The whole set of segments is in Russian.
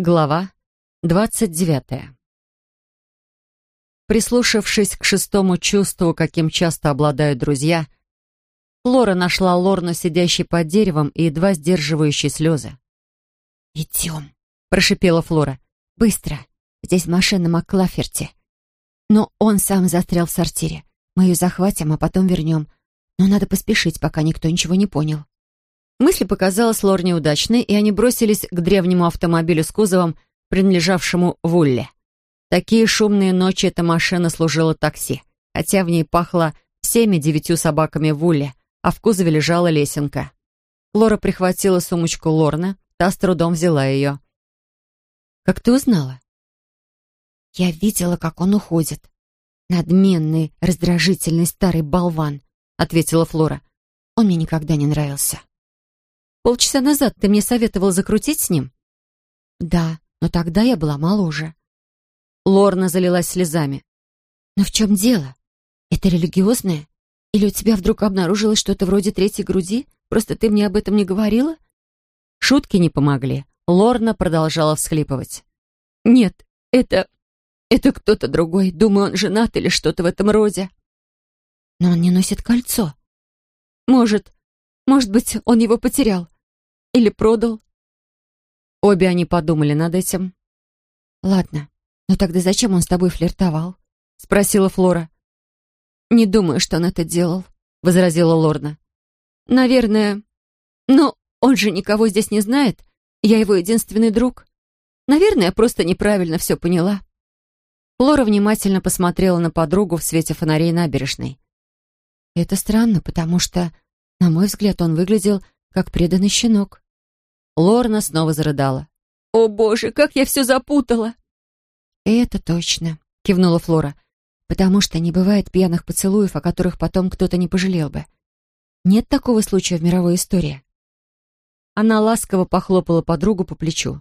Глава двадцать девятая. Прислушавшись к шестому чувству, каким часто обладают друзья, Флора нашла Лорну, сидящей под деревом и едва сдерживающей слезы. «Идем», — прошипела Флора. «Быстро. Здесь машина Маклаферти. Но он сам застрял в сортире. Мы ее захватим, а потом вернем. Но надо поспешить, пока никто ничего не понял». Мысль показалась Лорне удачной, и они бросились к древнему автомобилю с кузовом, принадлежавшему Вулле. Такие шумные ночи эта машина служила такси, хотя в ней пахло всеми девятью собаками Вулле, а в кузове лежала лесенка. Лора прихватила сумочку Лорна, та с трудом взяла ее. «Как ты узнала?» «Я видела, как он уходит. Надменный, раздражительный старый болван», — ответила Флора. «Он мне никогда не нравился». Полчаса назад ты мне советовал закрутить с ним?» «Да, но тогда я была моложе». Лорна залилась слезами. «Но в чем дело? Это религиозное? Или у тебя вдруг обнаружилось что-то вроде третьей груди? Просто ты мне об этом не говорила?» Шутки не помогли. Лорна продолжала всхлипывать. «Нет, это... это кто-то другой. Думаю, он женат или что-то в этом роде». «Но он не носит кольцо». «Может, может быть, он его потерял. Или продал. Обе они подумали над этим. «Ладно, но тогда зачем он с тобой флиртовал?» — спросила Флора. «Не думаю, что он это делал», — возразила Лорна. «Наверное. Но он же никого здесь не знает. Я его единственный друг. Наверное, просто неправильно все поняла». Флора внимательно посмотрела на подругу в свете фонарей набережной. «Это странно, потому что на мой взгляд, он выглядел как преданный щенок. Лорна снова зарыдала. «О, боже, как я все запутала!» «Это точно», — кивнула Флора, «потому что не бывает пьяных поцелуев, о которых потом кто-то не пожалел бы. Нет такого случая в мировой истории». Она ласково похлопала подругу по плечу.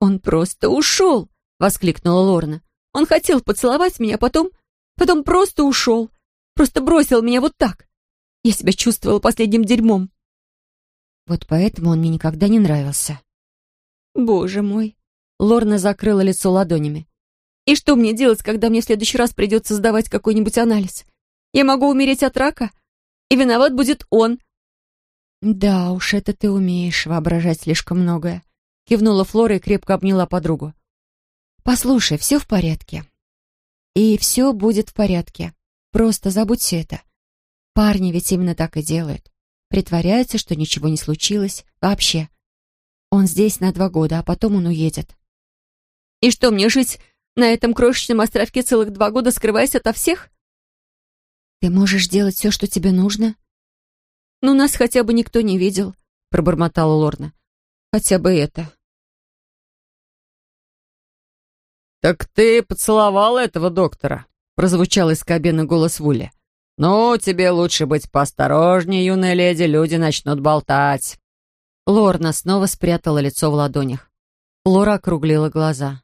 «Он просто ушел!» — воскликнула Лорна. «Он хотел поцеловать меня, потом... потом просто ушел. Просто бросил меня вот так. Я себя чувствовала последним дерьмом. Вот поэтому он мне никогда не нравился. Боже мой. Лорна закрыла лицо ладонями. И что мне делать, когда мне в следующий раз придется сдавать какой-нибудь анализ? Я могу умереть от рака, и виноват будет он. Да уж, это ты умеешь воображать слишком многое. Кивнула Флора и крепко обняла подругу. Послушай, все в порядке. И все будет в порядке. Просто забудь это. Парни ведь именно так и делают. Притворяются, что ничего не случилось. Вообще. Он здесь на два года, а потом он уедет. И что, мне жить на этом крошечном островке целых два года, скрываясь ото всех? Ты можешь делать все, что тебе нужно? Ну, нас хотя бы никто не видел, пробормотала Лорна. Хотя бы это. «Так ты поцеловала этого доктора?» прозвучал из кабины голос Вули. «Ну, тебе лучше быть поосторожнее, юная леди, люди начнут болтать». Лорна снова спрятала лицо в ладонях. Лора округлила глаза.